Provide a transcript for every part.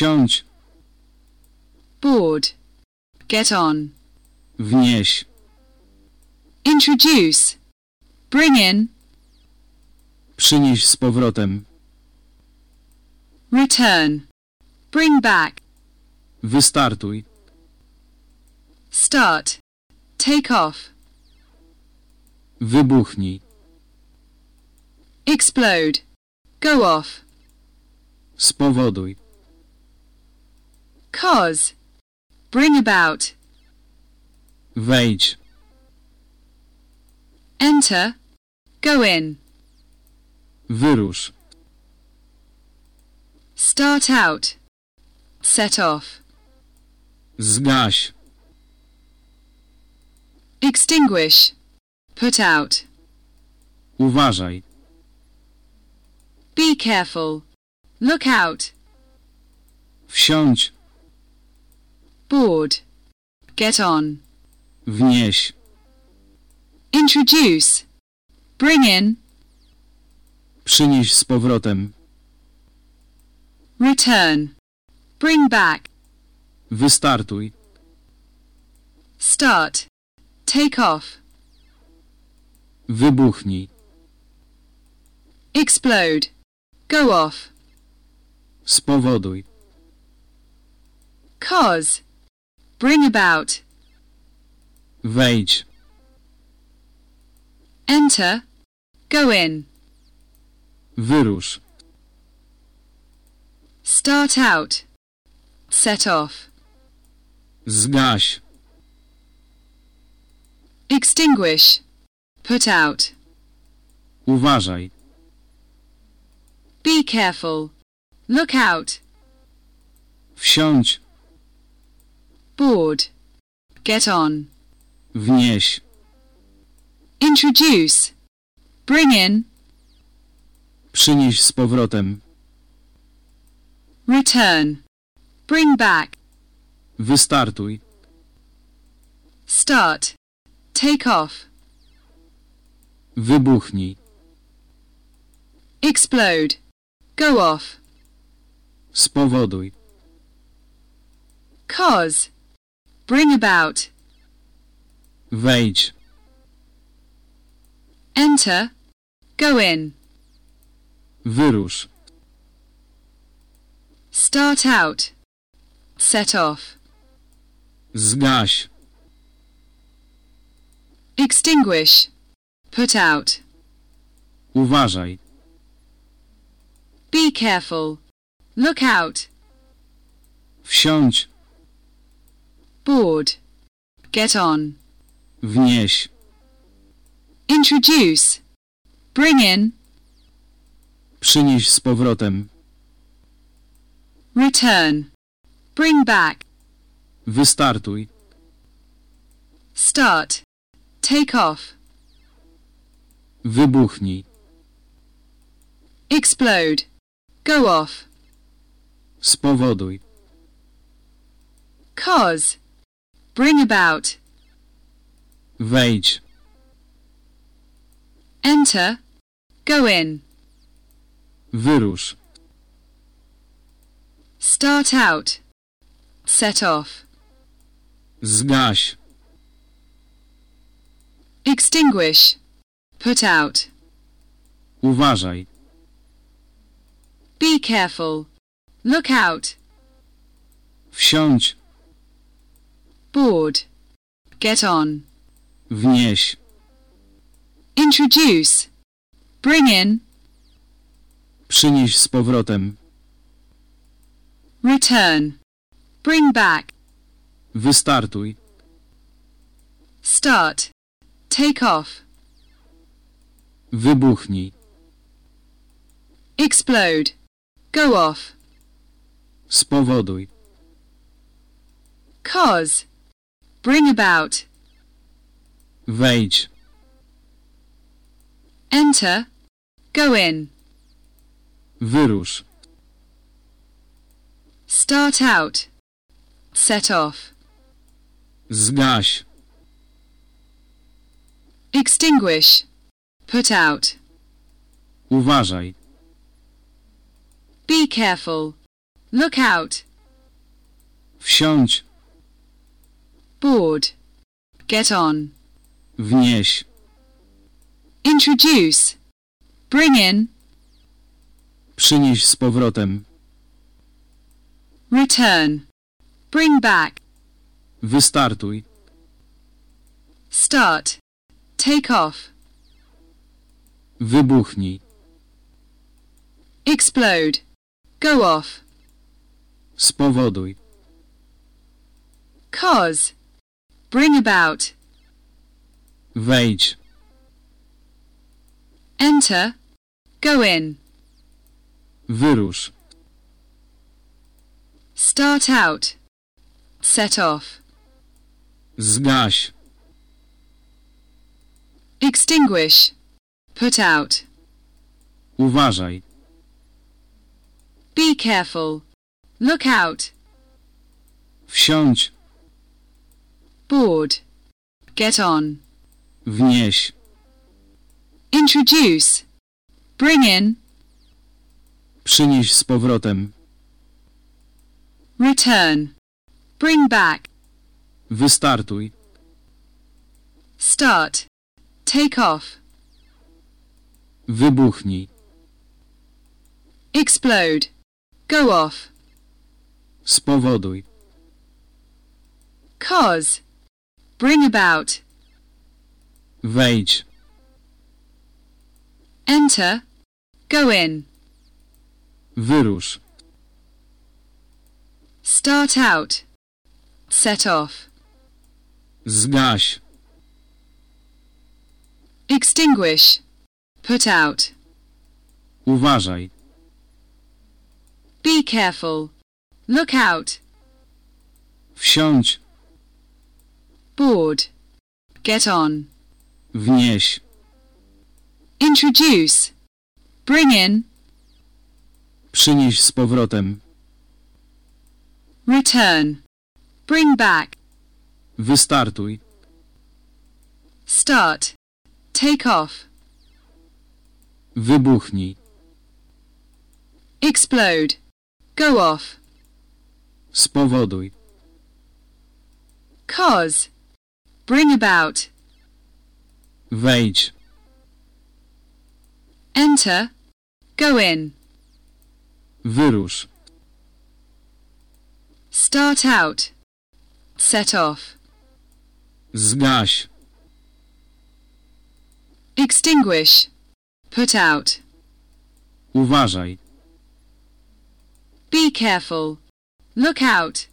Wsiądź. board, get on, Wnieś. introduce, bring in, Przynieś z powrotem. return, bring back, Wystartuj. start, take off, Wybuchnij. explode, go off, Spowoduj. Cause, bring about, Wejdź. enter, go in, Wyrusz. start out, set off, Zgaś. extinguish, put out, Uważaj. be careful, look out, Wsiądź. Board, get on, Wnieś. introduce, bring in, Przynieś z powrotem. return, bring back, Wystartuj. start, take off, Wybuchnij. explode, go off, Spowoduj. cause, bring about, Wejdź. enter, go in, Wyrusz. start out, set off, Zgaś. extinguish, put out, Uważaj. be careful, look out, Wsiądź. Board, get on, Wnieś. introduce, bring in, Przynieś z powrotem. return, bring back, Wystartuj. start, take off, Wybuchnij. explode, go off, Spowoduj. cause, bring about, Wejdź. enter, go in, Wyrusz. start out, set off, Zgaś. extinguish, put out, Uważaj. be careful, look out, Wsiądź. Board, get on, Wnieś. introduce, bring in, Przynieś z powrotem. return, bring back, Wystartuj. start, take off, Wybuchnij. explode, go off, Spowoduj. cause, bring about, Wejdź. enter, go in, Wyrusz. start out, set off, Zgaś. extinguish, put out, Uważaj. be careful, look out, Wsiądź. Board, get on, Wnieś. introduce, bring in, Przynieś z powrotem. return, bring back, Wystartuj. start, take off, Wybuchnij. explode, go off, Spowoduj. cause, bring about, Wejdź. enter, go in, Wyrusz. start out, set off, Zgaś. extinguish, put out, Uważaj. be careful, look out, Wsiądź. Board, get on, Wnieś. introduce, bring in, Przynieś z powrotem. return, bring back, Wystartuj. start, take off, Wybuchnij. explode, go off, Spowoduj. cause, bring about, Wejdź. enter, go in, Wyrusz. start out, set off, Zgaś. extinguish, put out, Uważaj. be careful, look out, Wsiądź. Board, get on, Wnieś. introduce, bring in, Przynieś z powrotem. return, bring back, Wystartuj. start, take off, Wybuchnij. explode, go off, Spowoduj. cause, bring about, Wejdź. enter, go in, Wyrusz. start out, set off, Zgaś. extinguish, put out, Uważaj. be careful, look out, Wsiądź. Board, get on, Wnieś. introduce, bring in, Przynieś z powrotem. return, bring back, Wystartuj. start, take off, Wybuchnij. explode, go off, Spowoduj. cause, bring about, Wejdź. enter, go in, Wyrusz. start out, set off, Zgaś. extinguish, put out, Uważaj. be careful, look out,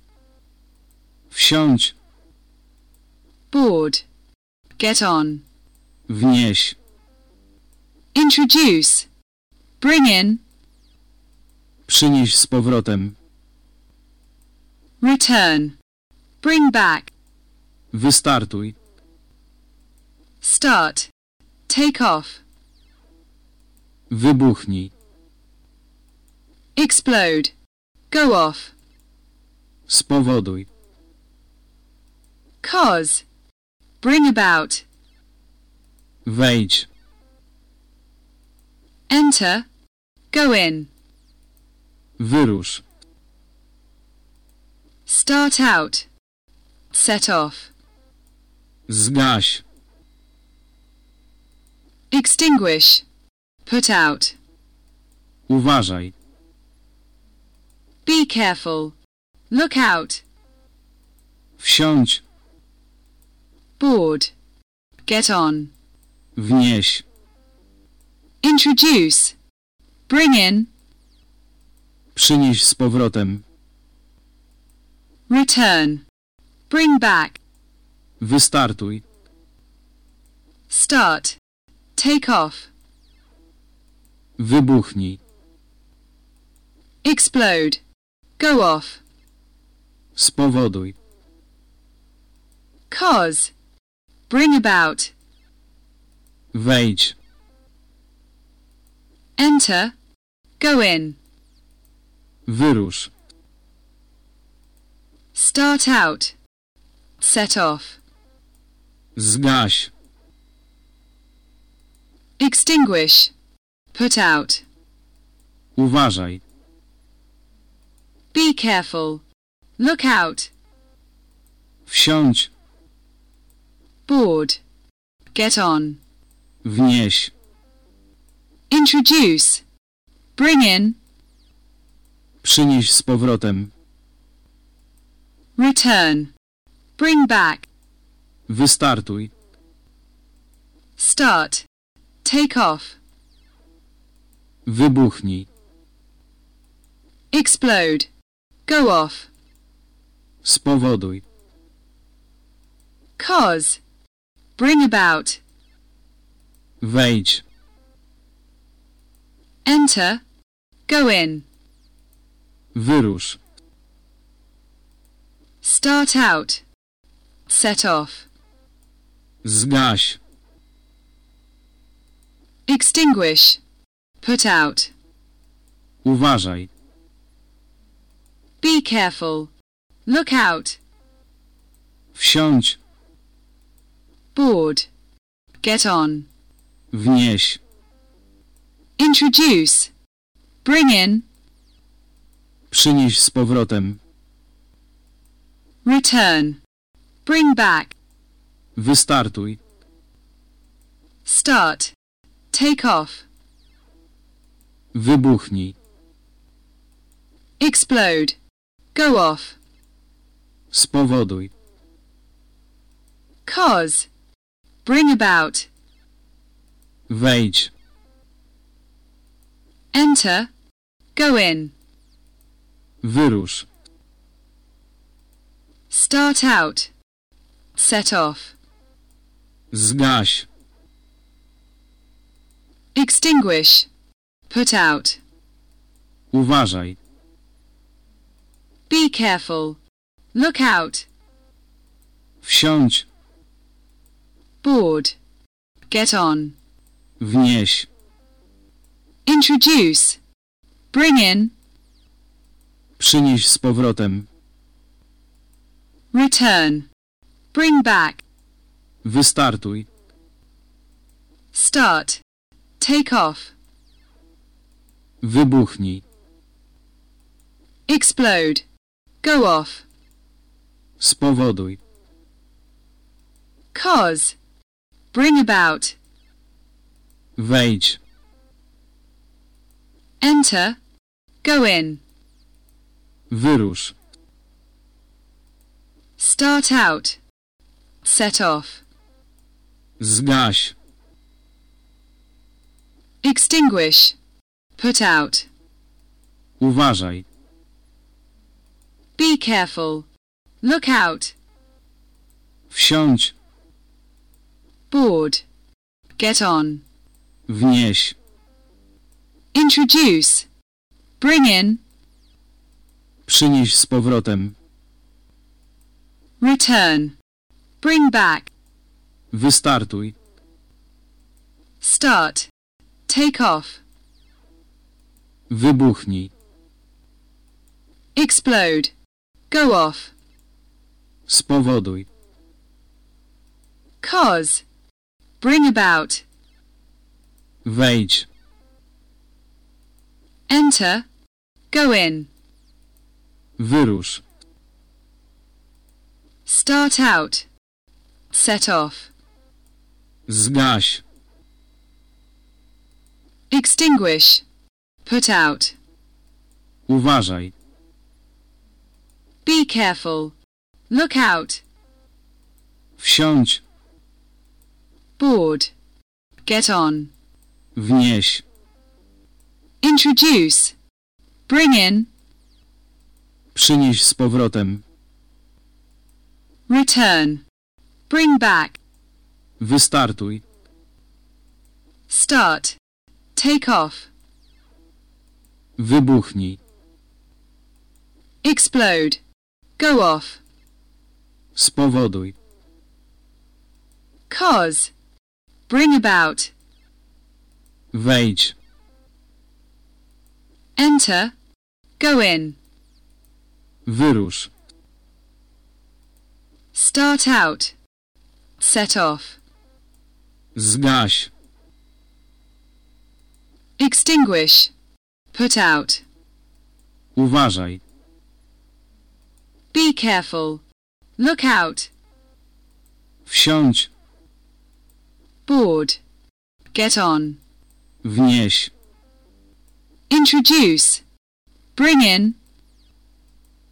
Wsiądź. Board, get on, Wnieś. introduce, bring in, Przynieś z powrotem. return, bring back, Wystartuj. start, take off, Wybuchnij. explode, go off, Spowoduj. cause, bring about, Wejdź. enter, go in, Wyrusz. start out, set off, Zgaś. extinguish, put out, Uważaj. be careful, look out, Wsiądź. Board, get on, Wnieś. introduce, bring in, Przynieś z powrotem. return, bring back, Wystartuj. start, take off, Wybuchnij. explode, go off, Spowoduj. cause, bring about, Wejdź. enter, go in, Wyrusz. start out, set off, Zgaś. extinguish, put out, Uważaj. be careful, Look out. Wsiądź. Board. Get on. Wnieś. Introduce. Bring in. Przynieś z powrotem. Return. Bring back. Wystartuj. Start. Take off. Wybuchnij. Explode. Go off. Spowoduj. Cause. Bring about. Wejdź. Enter. Go in. Wyrusz. Start out. Set off. Zgaś. Extinguish. Put out. Uważaj. Be careful. Look out. Wsiądź. Board. Get on. Wnieś. Introduce. Bring in. Przynieś z powrotem. Return. Bring back. Wystartuj. Start. Take off. Wybuchnij. Explode. Go off. Spowoduj. Cause. Bring about. Wejdź. Enter. Go in. Wyrusz. Start out. Set off. Zgaś. Extinguish. Put out. Uważaj. Be careful. Look out. Wsiądź. Board. Get on. Wnieś. Introduce. Bring in. Przynieś z powrotem. Return. Bring back. Wystartuj. Start. Take off. Wybuchnij. Explode. Go off. Spowoduj. Cause. Bring about. Wejdź. Enter. Go in. Wyrusz. Start out. Set off. Zgaś. Extinguish. Put out. Uważaj. Be careful. Look out. Wsiądź. Board. Get on. Wnieś. Introduce. Bring in. Przynieś z powrotem. Return. Bring back. Wystartuj. Start. Take off. Wybuchnij. Explode. Go off. Spowoduj. Cause. Bring about. Wejdź. Enter. Go in. Wyrusz. Start out. Set off. Zgaś. Extinguish. Put out. Uważaj. Be careful. Look out. Wsiądź. Board. Get on. Wnieś. Introduce. Bring in. Przynieś z powrotem. Return. Bring back. Wystartuj. Start. Take off. Wybuchnij. Explode. Go off. Spowoduj. Cause. Bring about. Wejdź. Enter. Go in. Wyrusz. Start out. Set off. Zgaś. Extinguish. Put out. Uważaj. Be careful. Look out. Wsiądź. Board. Get on. Wnieś. Introduce. Bring in.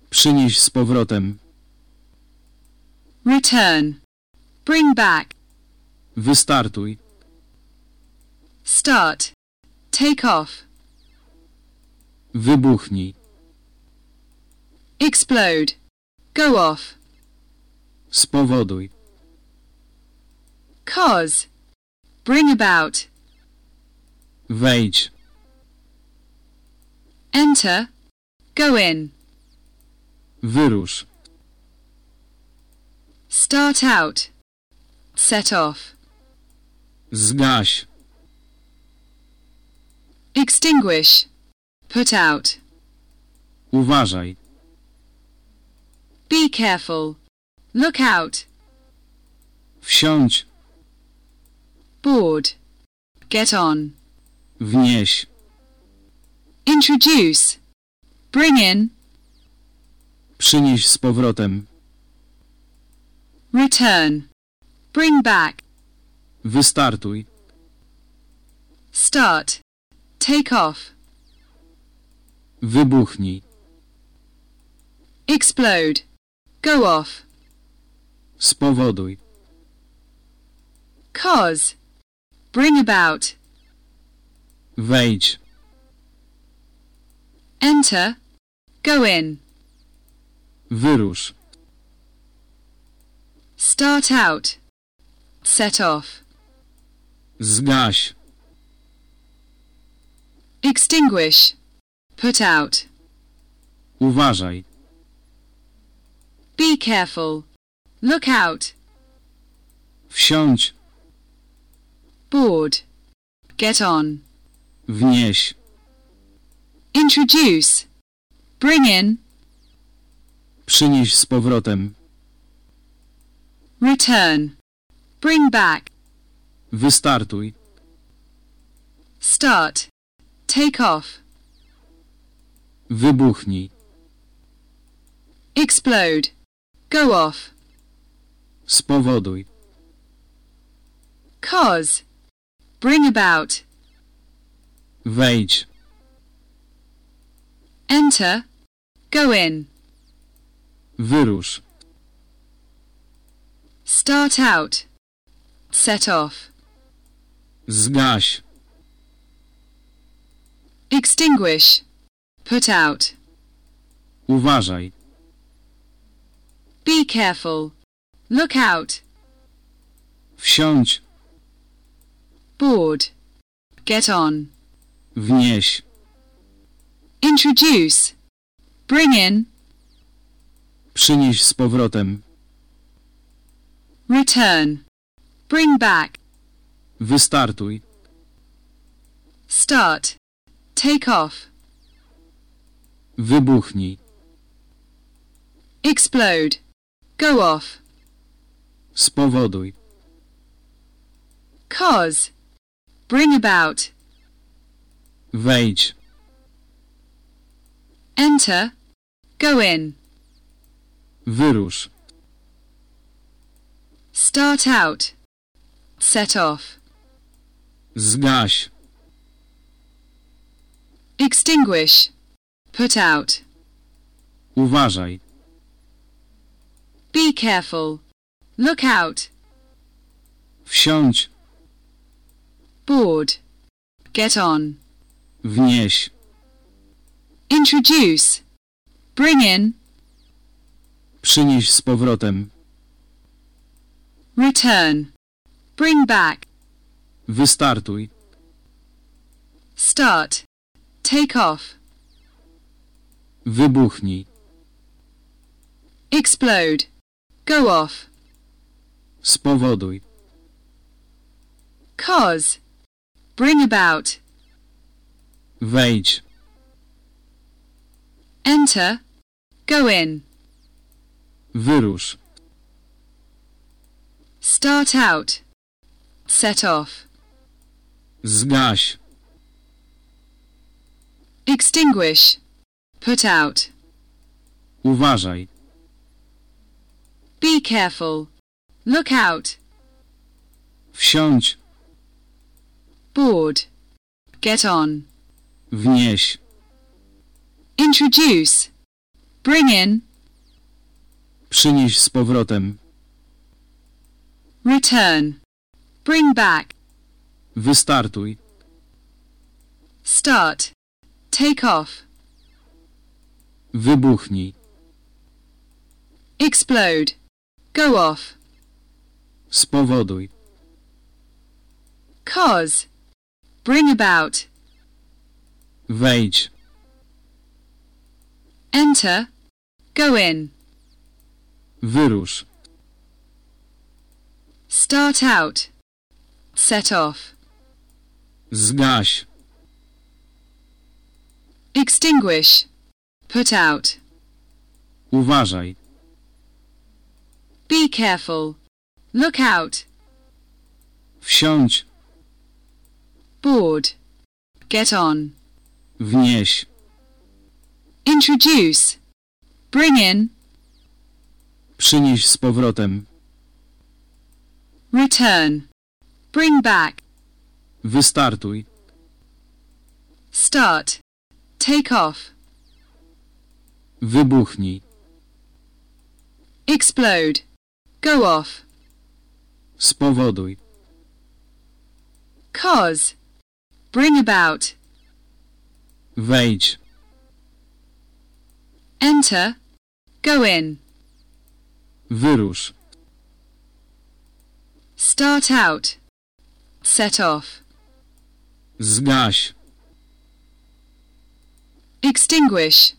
Przynieś z powrotem. Return. Bring back. Wystartuj. Start. Take off. Wybuchnij. Explode. Go off. Spowoduj. Cause. Bring about. Wejdź. Enter. Go in. Wyrusz. Start out. Set off. Zgaś. Extinguish. Put out. Uważaj. Be careful. Look out. Wsiądź. Board. Get on. Wnieś. Introduce. Bring in. Przynieś z powrotem. Return. Bring back. Wystartuj. Start. Take off. Wybuchnij. Explode. Go off. Spowoduj. Cause. Bring about. Wejdź. Enter. Go in. Wyrusz. Start out. Set off. Zgaś. Extinguish. Put out. Uważaj. Be careful. Look out. Wsiądź. Board. Get on. Wnieś. Introduce. Bring in. Przynieś z powrotem. Return. Bring back. Wystartuj. Start. Take off. Wybuchnij. Explode. Go off. Spowoduj. Cause. Bring about. Wejdź. Enter. Go in. Wyrusz. Start out. Set off. Zgaś. Extinguish. Put out. Uważaj. Be careful. Look out. Wsiądź. Board. Get on. Wnieś. Introduce. Bring in. Przynieś z powrotem. Return. Bring back. Wystartuj. Start. Take off. Wybuchnij. Explode. Go off. Spowoduj. Cause. Bring about. Wejdź. Enter. Go in. Wyrusz. Start out. Set off. Zgaś. Extinguish. Put out. Uważaj. Be careful. Look out. Wsiądź. Board. Get on. Wnieś. Introduce. Bring in. Przynieś z powrotem. Return. Bring back. Wystartuj. Start. Take off. Wybuchnij. Explode. Go off. Spowoduj. Cause. Bring about. Wejdź. Enter. Go in. Wyrusz. Start out. Set off. Zgaś. Extinguish. Put out. Uważaj. Be careful. Look out. Wsiądź. Board. Get on. Wnieś. Introduce. Bring in. Przynieś z powrotem. Return. Bring back. Wystartuj. Start. Take off. Wybuchnij. Explode. Go off. Spowoduj. Cause. Bring about. Wejdź. Enter. Go in. Wyrusz. Start out. Set off. Zgaś. Extinguish. Put out. Uważaj. Be careful. Look out. Wsiądź. Board. Get on. Wnieś. Introduce. Bring in. Przynieś z powrotem. Return. Bring back. Wystartuj. Start. Take off. Wybuchnij. Explode. Go off. Spowoduj. Cause. Bring about. Wejdź. Enter. Go in. Wyrusz. Start out. Set off. Zgaś. Extinguish.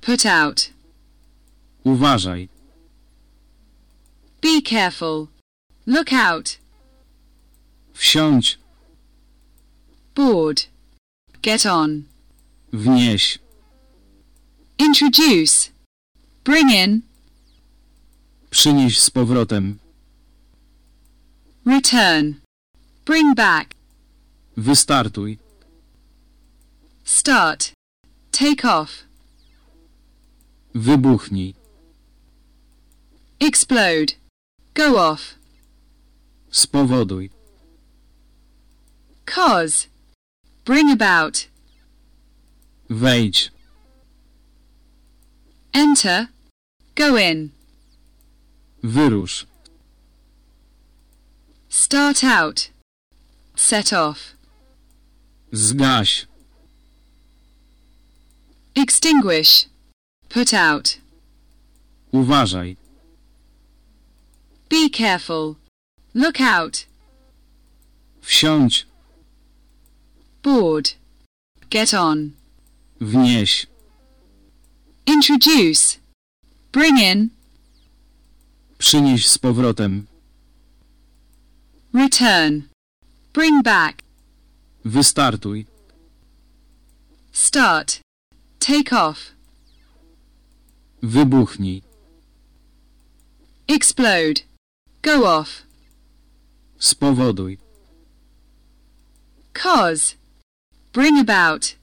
Put out. Uważaj. Be careful. Look out. Wsiądź. Board. Get on. Wnieś. Introduce. Bring in. Przynieś z powrotem. Return. Bring back. Wystartuj. Start. Take off. Wybuchnij. Explode. Go off. Spowoduj. Cause. Bring about. Wejdź. Enter. Go in. Wyrusz. Start out. Set off. Zgaś. Extinguish. Put out. Uważaj. Be careful. Look out. Wsiądź. Board. Get on. Wnieś. Introduce. Bring in. Przynieś z powrotem. Return. Bring back. Wystartuj. Start. Take off. Wybuchnij. Explode. Go off. Spowoduj. Cause. Bring about.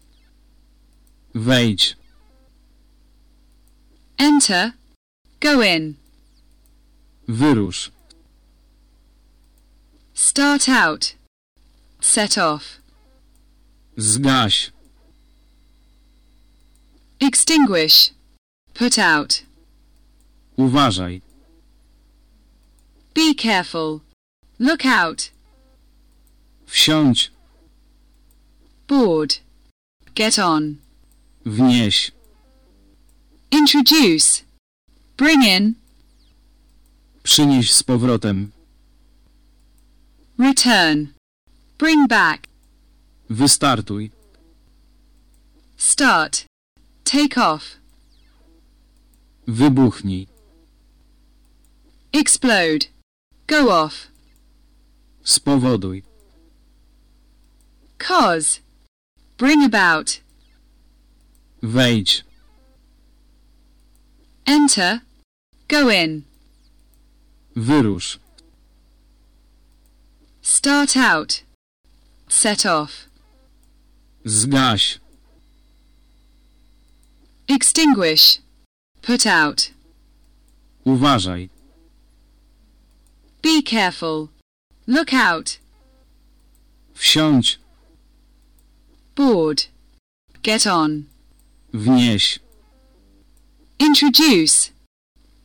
Wejdź. Enter. Go in. Wyrusz. Start out. Set off. Zgaś. Extinguish. Put out. Uważaj. Be careful. Look out. Wsiądź. Board. Get on. Wnieś. Introduce. Bring in. Przynieś z powrotem. Return. Bring back. Wystartuj. Start. Take off. Wybuchnij. Explode. Go off. Spowoduj. Cause. Bring about. Wejdź. Enter. Go in. Wyrusz. Start out. Set off. Zgaś. Extinguish. Put out. Uważaj. Be careful. Look out. Wsiądź. Board. Get on. Wnieś. Introduce.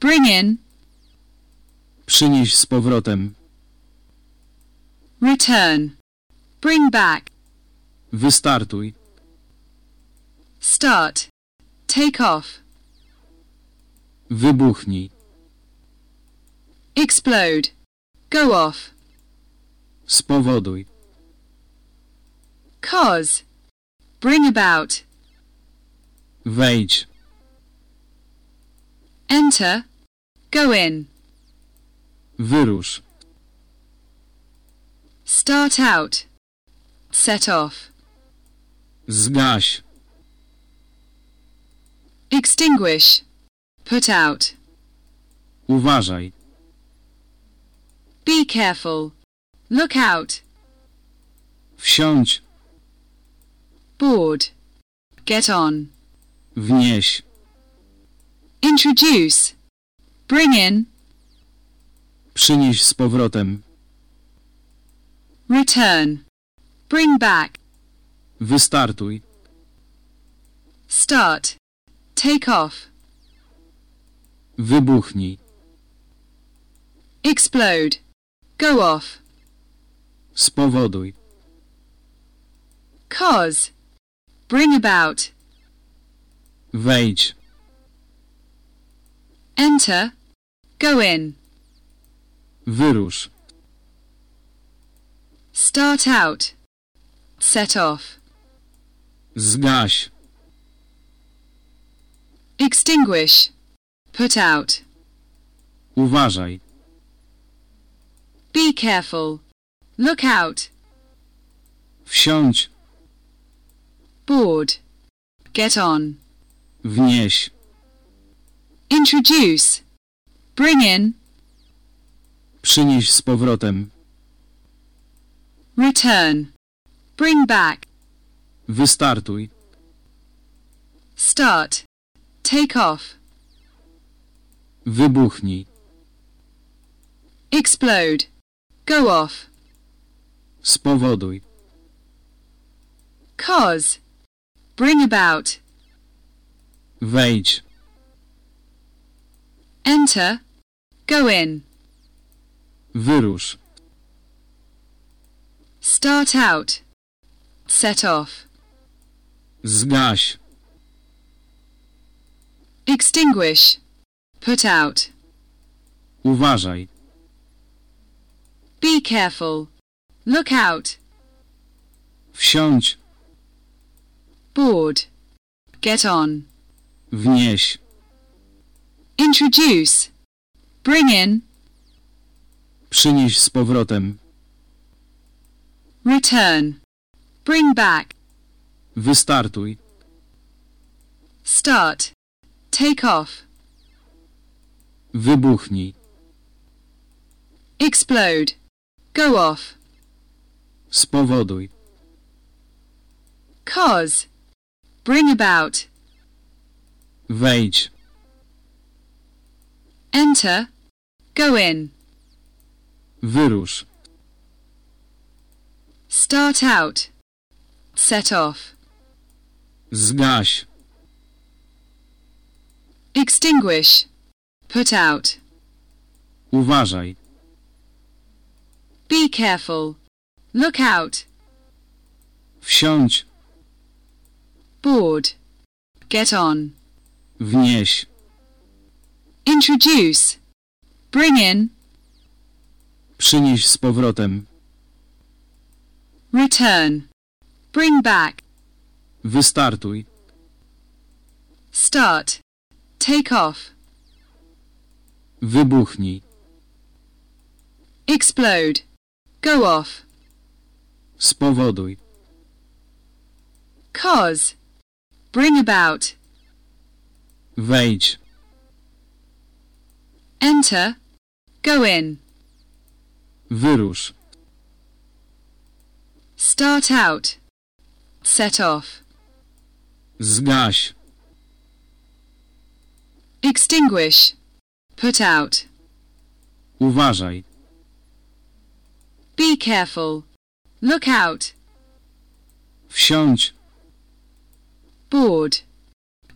Bring in. Przynieś z powrotem. Return. Bring back. Wystartuj. Start. Take off. Wybuchnij. Explode. Go off. Spowoduj. Cause. Bring about. Wejdź. Enter. Go in. Wyrusz. Start out. Set off. Zgaś. Extinguish. Put out. Uważaj. Be careful. Look out. Wsiądź. Board. Get on. Wnieś. Introduce. Bring in. Przynieś z powrotem. Return. Bring back. Wystartuj. Start. Take off. Wybuchnij. Explode. Go off. Spowoduj. Cause. Bring about. Wejdź. Enter. Go in. Wyrusz. Start out. Set off. Zgaś. Extinguish. Put out. Uważaj. Be careful. Look out. Wsiądź. Board. Get on. Wnieś. Introduce. Bring in. Przynieś z powrotem. Return. Bring back. Wystartuj. Start. Take off. Wybuchnij. Explode. Go off. Spowoduj. Cause. Bring about. Wejdź. Enter. Go in. Wyrusz. Start out. Set off. Zgaś. Extinguish. Put out. Uważaj. Be careful. Look out. Wsiądź. Board. Get on. Wnieś. Introduce. Bring in. Przynieś z powrotem. Return. Bring back. Wystartuj. Start. Take off. Wybuchnij. Explode. Go off. Spowoduj. Cause. Bring about. Wejdź. Enter. Go in. Wyrusz. Start out. Set off. Zgaś. Extinguish. Put out. Uważaj. Be careful. Look out. Wsiądź. Board. Get on. Wnieś. Introduce. Bring in. Przynieś z powrotem. Return. Bring back. Wystartuj. Start. Take off. Wybuchnij. Explode. Go off. Spowoduj. Cause. Bring about. Wejdź. Enter. Go in. Wyrusz. Start out. Set off. Zgaś. Extinguish. Put out. Uważaj. Be careful. Look out. Wsiądź. Board.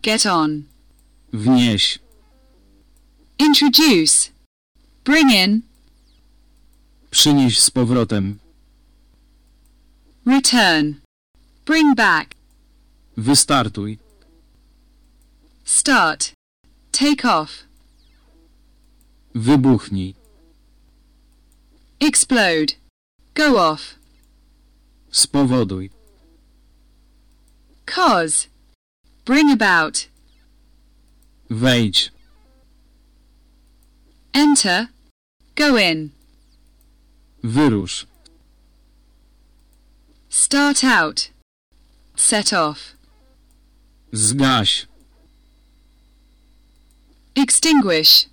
Get on. Wnieś. Introduce. Bring in. Przynieś z powrotem. Return. Bring back. Wystartuj. Start. Take off. Wybuchnij. Explode. Go off. Spowoduj. Cause. Bring about. Wejdź. Enter. Go in. Wyrusz. Start out. Set off. Zgaś. Extinguish.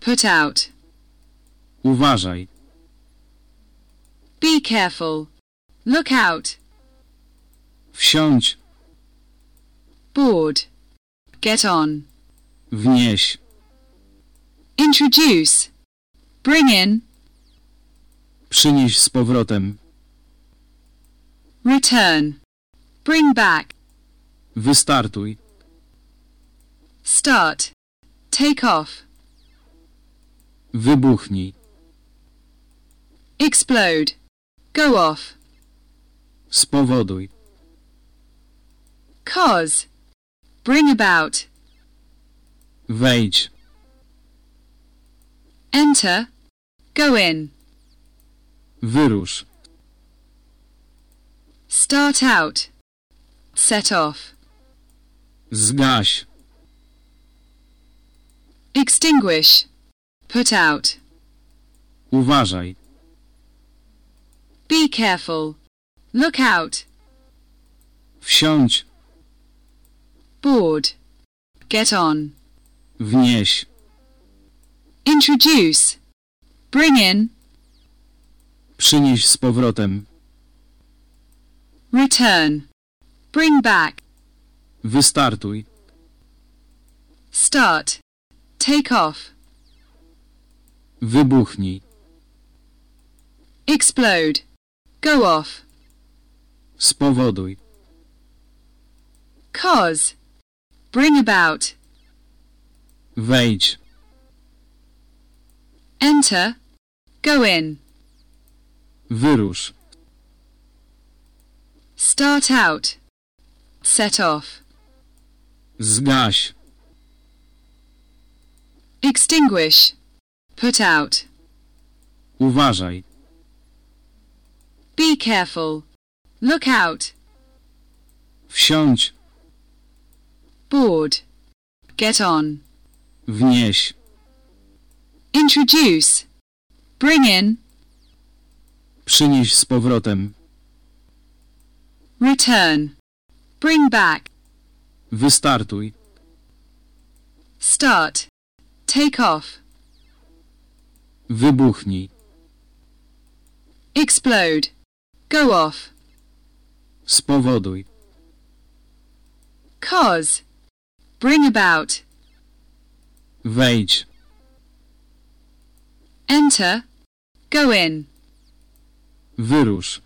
Put out. Uważaj. Be careful. Look out. Wsiądź. Board. Get on. Wnieś. Introduce. Bring in. Przynieś z powrotem. Return. Bring back. Wystartuj. Start. Take off. Wybuchnij. Explode. Go off. Spowoduj. Cause. Bring about. Wejdź. Enter. Go in. Wyrusz. Start out. Set off. Zgaś. Extinguish. Put out. Uważaj. Be careful. Look out. Wsiądź. Board. Get on. Wnieś. Introduce. Bring in. Przynieś z powrotem. Return. Bring back. Wystartuj. Start. Take off. Wybuchnij. Explode. Go off. Spowoduj. Cause. Bring about. Wejdź. Enter. Go in. Wyrusz. Start out. Set off. Zgaś. Extinguish. Put out. Uważaj. Be careful. Look out. Wsiądź. Board. Get on. Wnieś. Introduce. Bring in. Przynieś z powrotem. Return. Bring back. Wystartuj. Start. Take off. Wybuchnij. Explode. Go off. Spowoduj. Cause. Bring about. Wejdź. Enter. Go in. Wyrusz.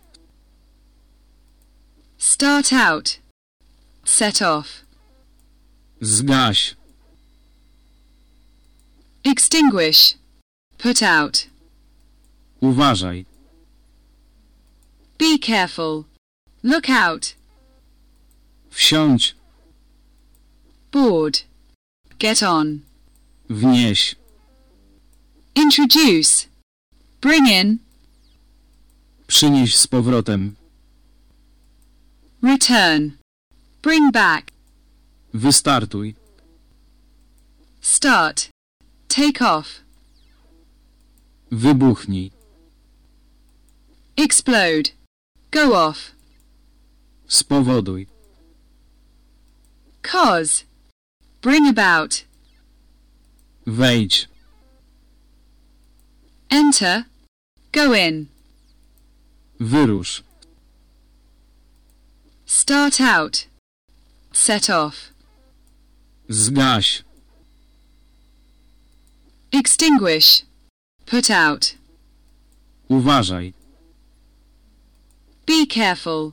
Start out. Set off. Zgaś. Extinguish. Put out. Uważaj. Be careful. Look out. Wsiądź. Board. Get on. Wnieś. Introduce. Bring in. Przynieś z powrotem. Return. Bring back. Wystartuj. Start. Take off. Wybuchnij. Explode. Go off. Spowoduj. Cause. Bring about. Wejdź. Enter. Go in. Wyrusz. Start out. Set off. Zgaś. Extinguish. Put out. Uważaj. Be careful.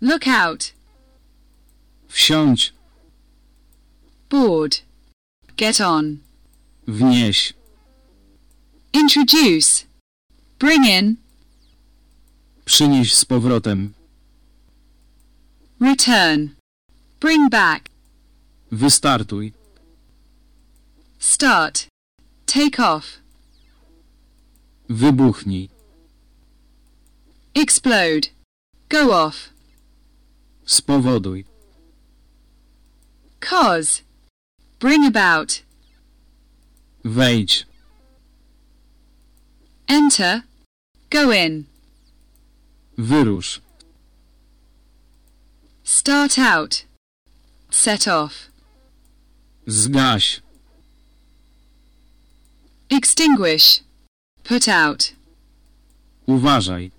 Look out. Wsiądź. Board. Get on. Wnieś. Introduce. Bring in. Przynieś z powrotem. Return. Bring back. Wystartuj. Start. Take off. Wybuchnij. Explode. Go off. Spowoduj. Cause. Bring about. Wejdź. Enter. Go in. Wyrusz. Start out. Set off. Zgaś. Extinguish. Put out. Uważaj.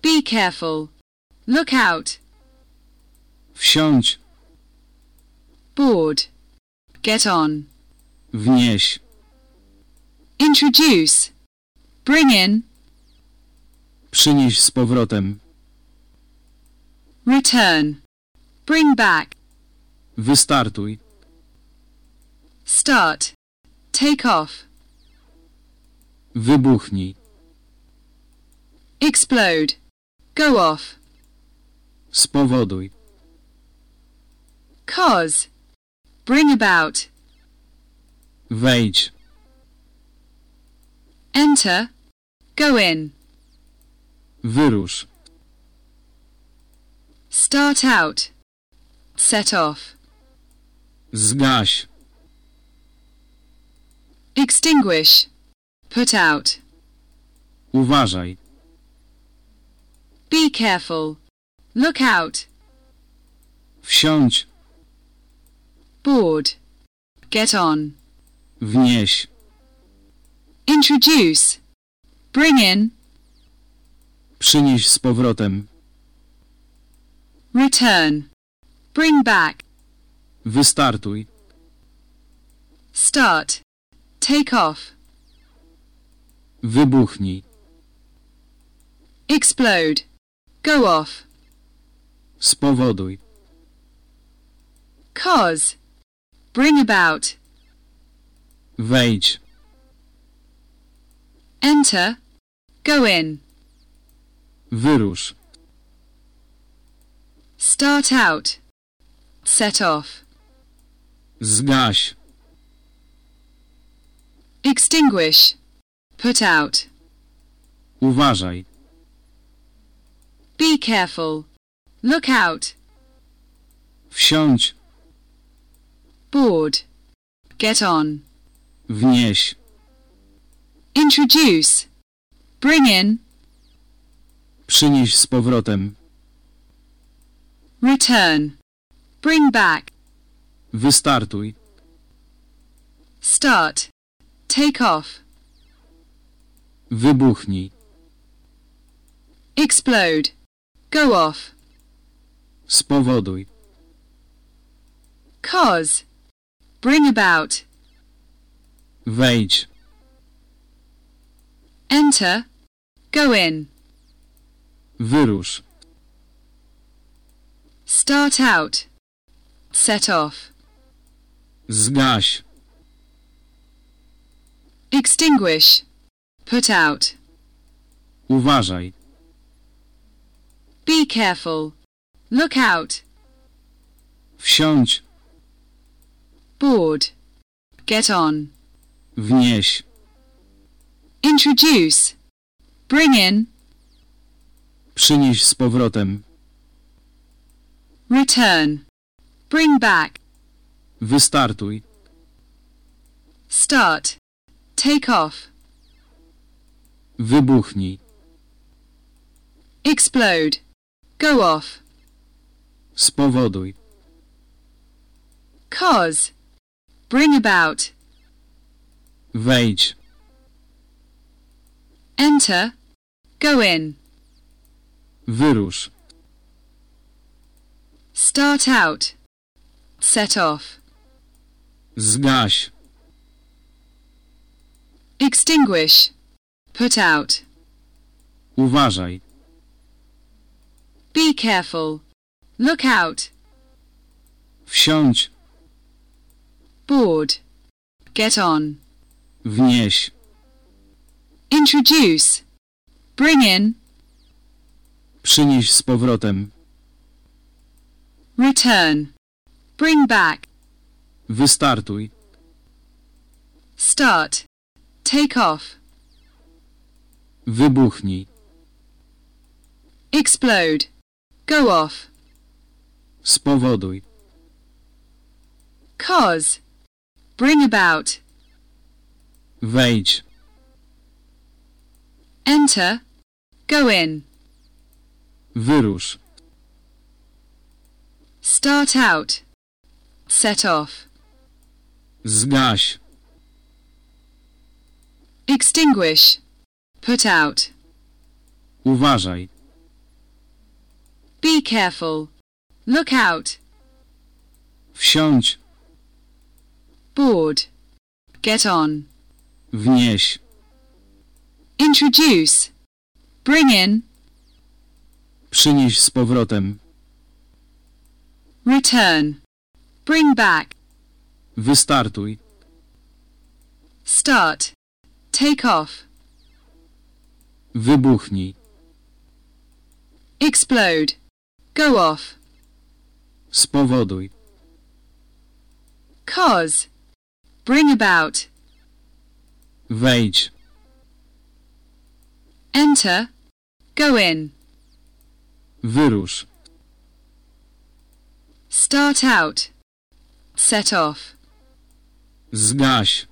Be careful. Look out. Wsiądź. Board. Get on. Wnieś. Introduce. Bring in. Przynieś z powrotem. Return. Bring back. Wystartuj. Start. Take off. Wybuchnij. Explode. Go off. Spowoduj. Cause. Bring about. Wejdź. Enter. Go in. Wyrusz. Start out. Set off. Zgaś. Extinguish. Put out. Uważaj. Be careful. Look out. Wsiądź. Board. Get on. Wnieś. Introduce. Bring in. Przynieś z powrotem. Return. Bring back. Wystartuj. Start. Take off. Wybuchnij. Explode. Go off. Spowoduj. Cause. Bring about. Wejdź. Enter. Go in. Wyrusz. Start out. Set off. Zgaś. Extinguish. Put out. Uważaj. Be careful. Look out. Wsiądź. Board. Get on. Wnieś. Introduce. Bring in. Przynieś z powrotem. Return. Bring back. Wystartuj. Start. Take off. Wybuchnij. Explode. Go off. Spowoduj. Cause. Bring about. Wejdź. Enter. Go in. Wyrusz. Start out. Set off. Zgaś. Extinguish. Put out. Uważaj. Be careful. Look out. Wsiądź. Board. Get on. Wnieś. Introduce. Bring in. Przynieś z powrotem. Return. Bring back. Wystartuj. Start. Take off. Wybuchnij. Explode. Go off. Spowoduj. Cause. Bring about. Wejdź. Enter. Go in. Wyrusz. Start out. Set off. Zgaś. Extinguish. Put out. Uważaj. Be careful. Look out. Wsiądź. Board. Get on. Wnieś. Introduce. Bring in. Przynieś z powrotem. Return. Bring back. Wystartuj. Start. Take off. Wybuchnij. Explode. Go off. Spowoduj. Cause. Bring about. Wejdź. Enter. Go in. Wyrusz. Start out. Set off. Zgaś. Extinguish. Put out. Uważaj. Be careful. Look out. Wsiądź. Board. Get on. Wnieś. Introduce. Bring in. Przynieś z powrotem. Return. Bring back. Wystartuj. Start. Take off. Wybuchnij. Explode. Go off. Spowoduj. Cause. Bring about. Wejdź. Enter. Go in. Wyrusz. Start out. Set off. Zgaś.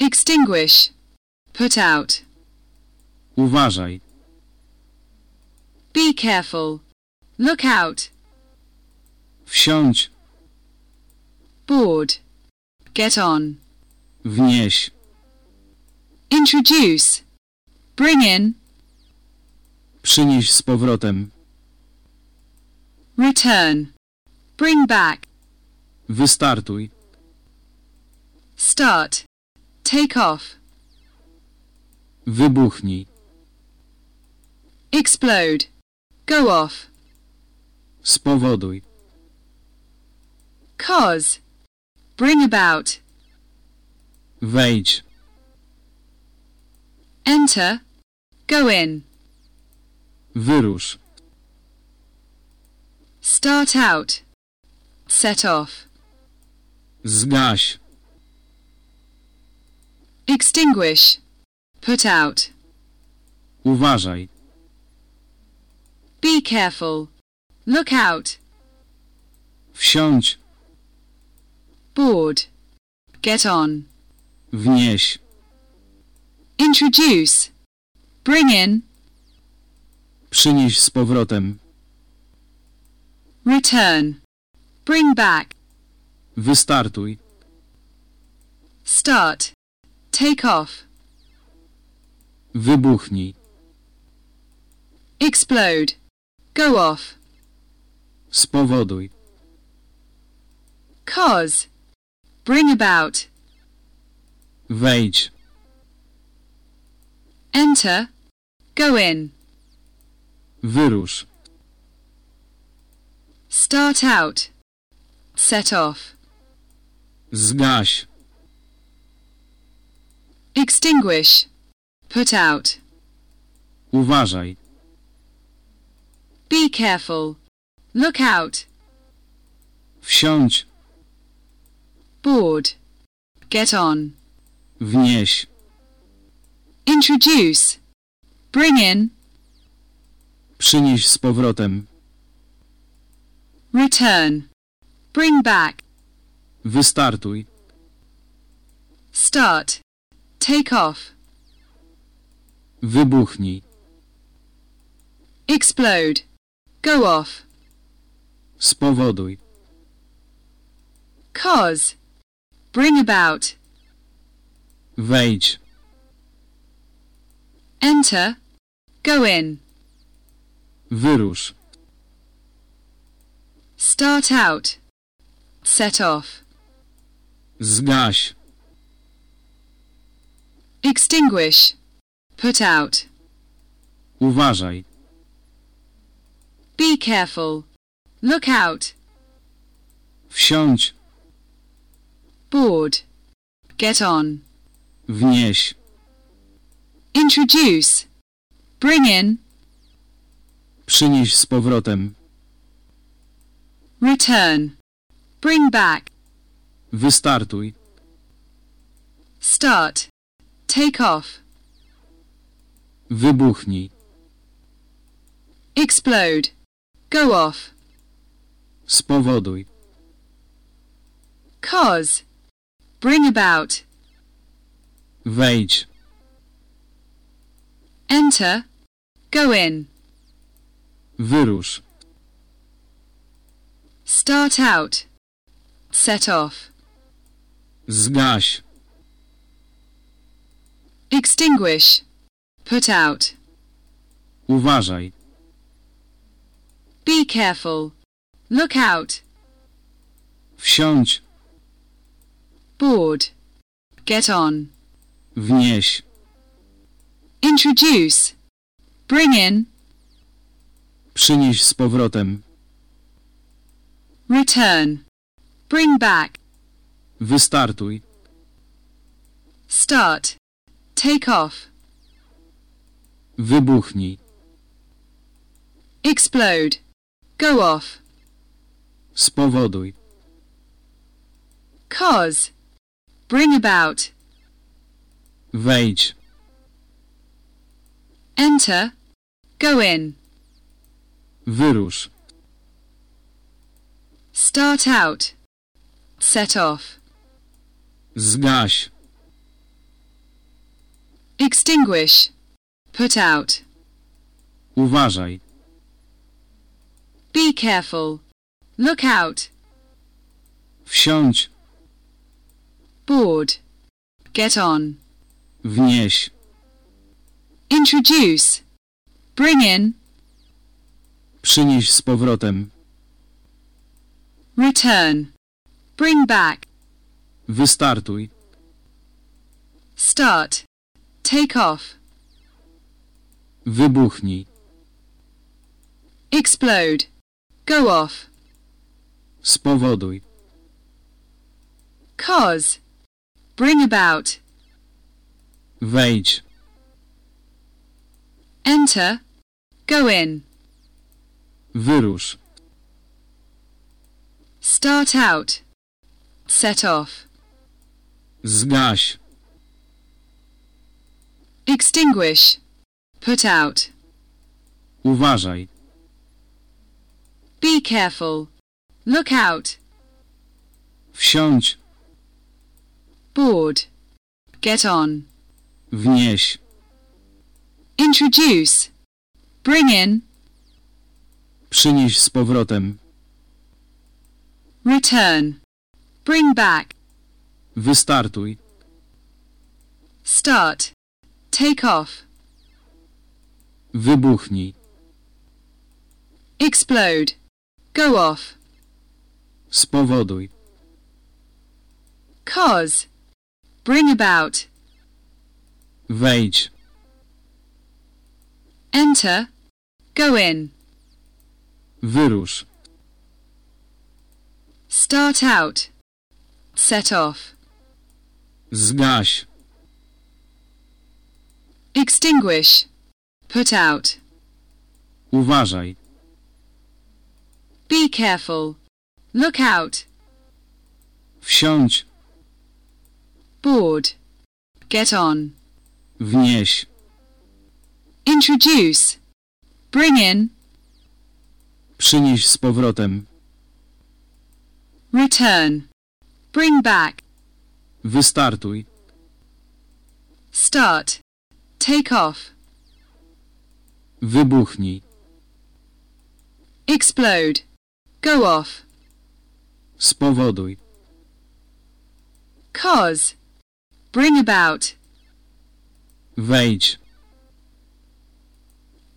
Extinguish. Put out. Uważaj. Be careful. Look out. Wsiądź. Board. Get on. Wnieś. Introduce. Bring in. Przynieś z powrotem. Return. Bring back. Wystartuj. Start. Take off. Wybuchnij. Explode. Go off. Spowoduj. Cause. Bring about. Wejdź. Enter. Go in. Wyrusz. Start out. Set off. Zgaś. Extinguish. Put out. Uważaj. Be careful. Look out. Wsiądź. Board. Get on. Wnieś. Introduce. Bring in. Przynieś z powrotem. Return. Bring back. Wystartuj. Start. Take off. Wybuchnij. Explode. Go off. Spowoduj. Cause. Bring about. Wejdź. Enter. Go in. Wyrusz. Start out. Set off. Zgaś. Extinguish. Put out. Uważaj. Be careful. Look out. Wsiądź. Board. Get on. Wnieś. Introduce. Bring in. Przynieś z powrotem. Return. Bring back. Wystartuj. Start. Take off. Wybuchnij. Explode. Go off. Spowoduj. Cause. Bring about. Wejdź. Enter. Go in. Wyrusz. Start out. Set off. Zgaś. Extinguish. Put out. Uważaj. Be careful. Look out. Wsiądź. Board. Get on. Wnieś. Introduce. Bring in. Przynieś z powrotem. Return. Bring back. Wystartuj. Start. Take off. Wybuchnij. Explode. Go off. Spowoduj. Cause. Bring about. Wejdź. Enter. Go in. Wyrusz. Start out. Set off. Zgaś. Extinguish. Put out. Uważaj. Be careful. Look out. Wsiądź. Board. Get on. Wnieś. Introduce. Bring in. Przynieś z powrotem. Return. Bring back. Wystartuj. Start. Take off. Wybuchnij. Explode. Go off. Spowoduj. Cause. Bring about. Wejdź. Enter. Go in. Wyrusz. Start out. Set off. Zgaś. Extinguish. Put out. Uważaj. Be careful. Look out. Wsiądź. Board. Get on. Wnieś. Introduce. Bring in. Przynieś z powrotem. Return. Bring back. Wystartuj. Start. Take off. Wybuchnij. Explode. Go off. Spowoduj. Cause. Bring about. Wejdź. Enter. Go in. Wyrusz. Start out. Set off. Zgaś. Extinguish. Put out. Uważaj. Be careful. Look out. Wsiądź. Board. Get on. Wnieś. Introduce. Bring in. Przynieś z powrotem. Return. Bring back. Wystartuj. Start. Take off. Wybuchnij. Explode. Go off. Spowoduj. Cause. Bring about. Wejdź. Enter. Go in. Wyrusz. Start out. Set off. Zgaś. Extinguish. Put out. Uważaj. Be careful. Look out. Wsiądź. Board. Get on. Wnieś. Introduce. Bring in. Przynieś z powrotem. Return. Bring back. Wystartuj. Start. Take off. Wybuchnij. Explode. Go off. Spowoduj. Cause. Bring about. Wejdź.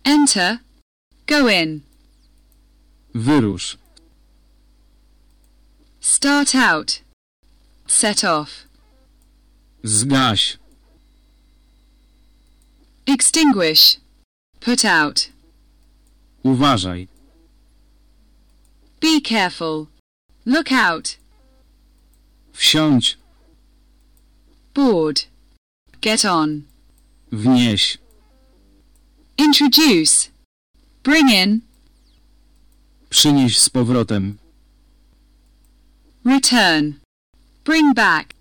Enter. Go in. Wyrusz. Start out. Set off. Zgaś. Extinguish. Put out. Uważaj. Be careful. Look out. Wsiądź. Board. Get on. Wnieś. Introduce. Bring in. Przynieś z powrotem. Return. Bring back.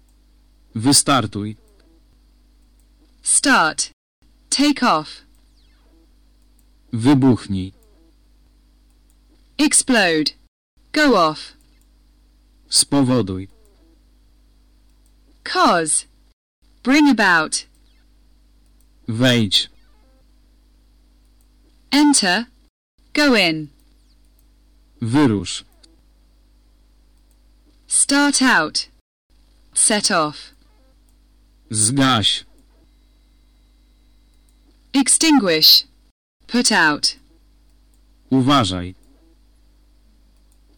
Wystartuj. Start. Take off. Wybuchnij. Explode. Go off. Spowoduj. Cause. Bring about. Wejdź. Enter. Go in. Wyrusz. Start out. Set off. Zgaś. Extinguish. Put out. Uważaj.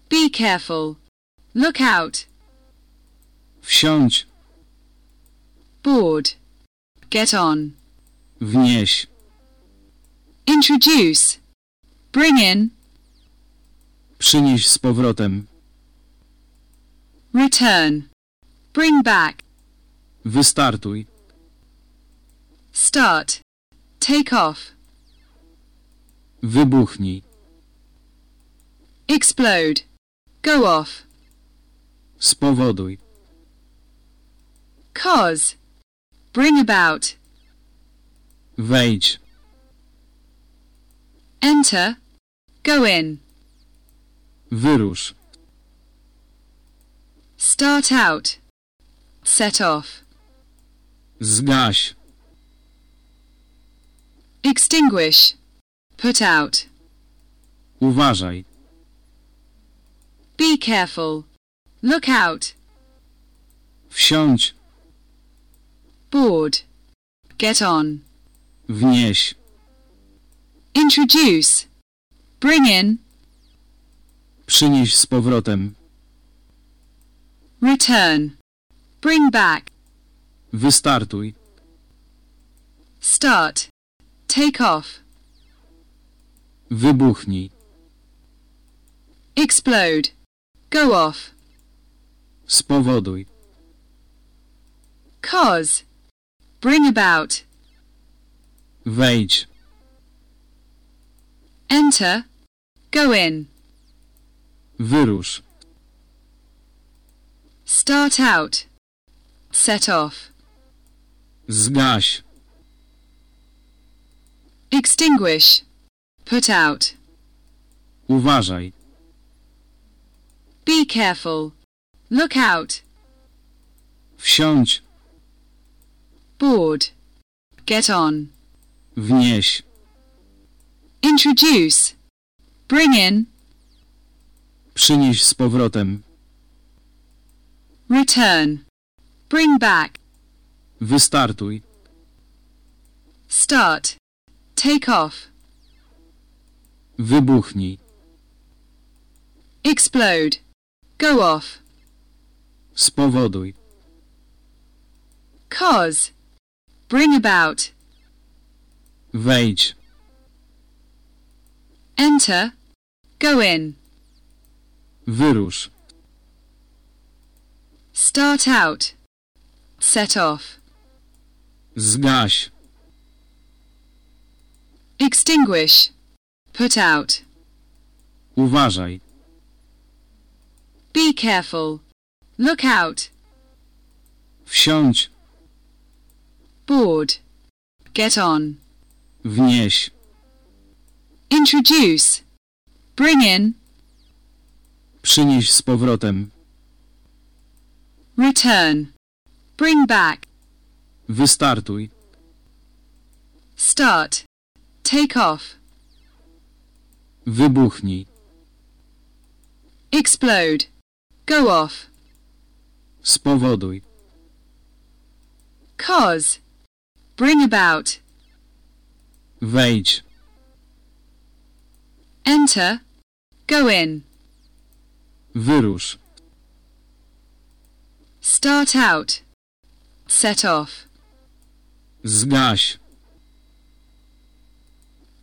Be careful. Look out. Wsiądź. Board. Get on. Wnieś. Introduce. Bring in. Przynieś z powrotem. Return. Bring back. Wystartuj. Start. Take off. Wybuchnij. Explode. Go off. Spowoduj. Cause. Bring about. Wejdź. Enter. Go in. Wyrusz. Start out. Set off. Zgaś. Extinguish. Put out. Uważaj. Be careful. Look out. Wsiądź. Board. Get on. Wnieś. Introduce. Bring in. Przynieś z powrotem. Return. Bring back. Wystartuj. Start. Take off. Wybuchnij. Explode. Go off. Spowoduj. Cause. Bring about. Wejdź. Enter. Go in. Wyrusz. Start out. Set off. Zgaś. Extinguish. Put out. Uważaj. Be careful. Look out. Wsiądź. Board. Get on. Wnieś. Introduce. Bring in. Przynieś z powrotem. Return. Bring back. Wystartuj. Start. Take off. Wybuchnij. Explode. Go off. Spowoduj. Cause. Bring about. Wejdź. Enter. Go in. Wyrusz. Start out. Set off. Zgaś. Extinguish. Put out. Uważaj. Be careful. Look out. Wsiądź. Board. Get on. Wnieś. Introduce. Bring in. Wyrusz. Start out. Set off. Zgaś. Zgaś. Be careful. Look out. Wsiądź. Board. Get on. Wnieś. Introduce. Bring in. Przynieś z powrotem. Return. Bring back. Wystartuj. Start. Take off. Wybuchnij. Explode. Go off. Spowoduj. Cause. Bring about. Wejdź. Enter. Go in. Wyrusz. Start out. Set off. Zgaś.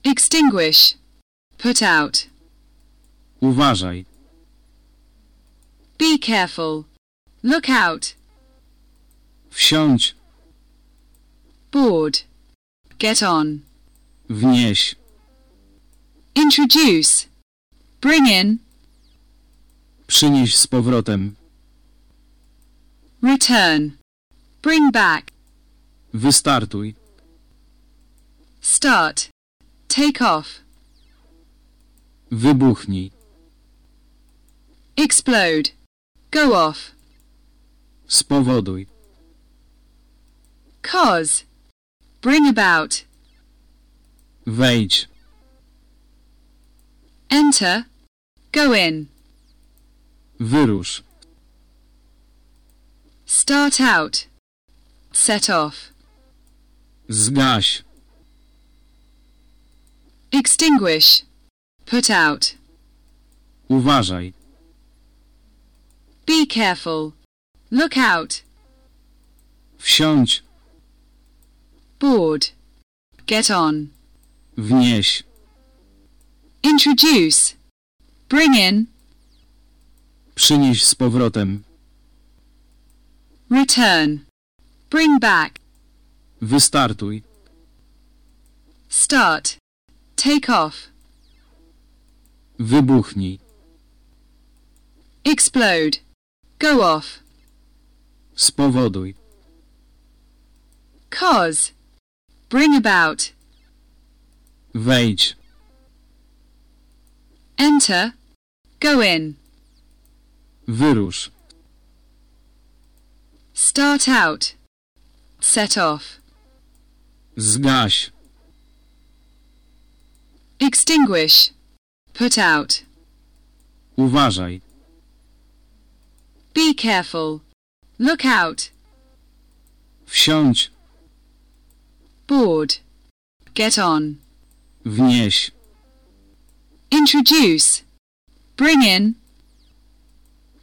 Extinguish. Put out. Uważaj. Be careful. Look out. Wsiądź. Board. Get on. Wnieś. Introduce. Bring in. Przynieś z powrotem. Return. Bring back. Wystartuj. Start. Take off. Wybuchnij. Explode. Go off. Spowoduj. Cause. Bring about. Wejdź. Enter. Go in. Wyrusz. Start out. Set off. Zgaś. Extinguish. Put out. Uważaj. Be careful. Look out. Wsiądź. Board. Get on. Wnieś. Introduce. Bring in. Przynieś z powrotem. Return. Bring back. Wystartuj. Start. Take off. Wybuchnij. Explode. Go off. Spowoduj. Cause. Bring about. Wejdź. Enter. Go in. Wyrusz. Start out. Set off. Zgaś. Extinguish. Put out. Uważaj. Be careful. Look out. Wsiądź. Board. Get on. Wnieś. Introduce. Bring in.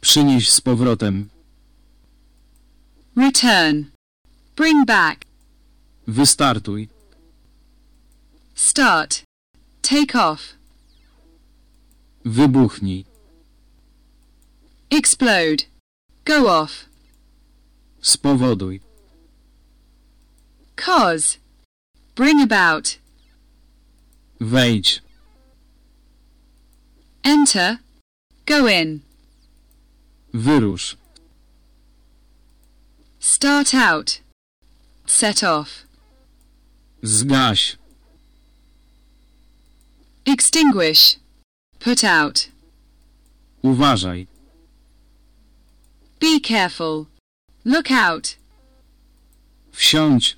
Przynieś z powrotem. Return. Bring back. Wystartuj. Start. Take off. Wybuchnij. Explode. Go off. Spowoduj. Cause. Bring about. Wejdź. Enter. Go in. Wyrusz. Start out. Set off. Zgaś. Extinguish. Put out. Uważaj. Be careful. Look out. Wsiądź.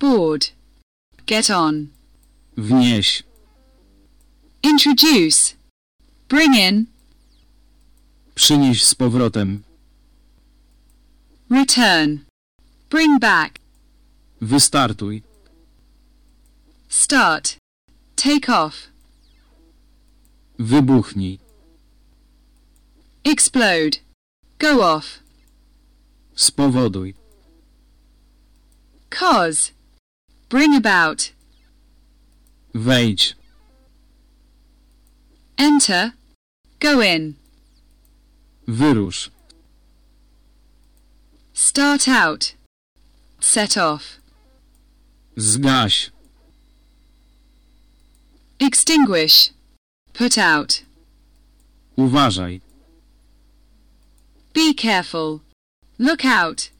Board. Get on. Wnieś. Introduce. Bring in. Przynieś z powrotem. Return. Bring back. Wystartuj. Start. Take off. Wybuchnij. Explode. Go off. Spowoduj. Cause. Bring about. Wejdź. Enter. Go in. Wyrusz. Start out. Set off. Zgaś. Extinguish. Put out. Uważaj. Be careful. Look out.